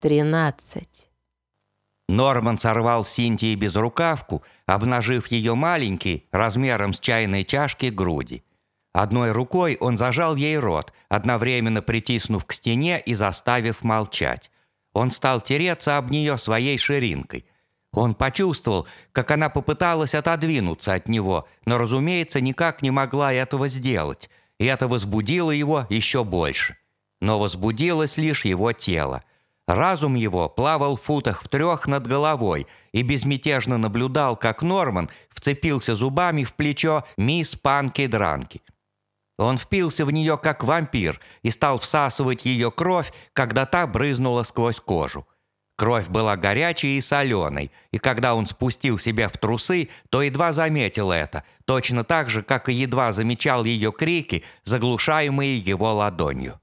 тринадцать. Норман сорвал Синтии безрукавку, обнажив ее маленький, размером с чайной чашки, груди. Одной рукой он зажал ей рот, одновременно притиснув к стене и заставив молчать. Он стал тереться об нее своей ширинкой. Он почувствовал, как она попыталась отодвинуться от него, но, разумеется, никак не могла этого сделать, и это возбудило его еще больше. Но возбудилось лишь его тело. Разум его плавал в футах в трех над головой и безмятежно наблюдал, как Норман вцепился зубами в плечо мисс Панки-Дранки. Он впился в нее как вампир и стал всасывать ее кровь, когда та брызнула сквозь кожу. Кровь была горячей и соленой, и когда он спустил себя в трусы, то едва заметил это, точно так же, как и едва замечал ее крики, заглушаемые его ладонью.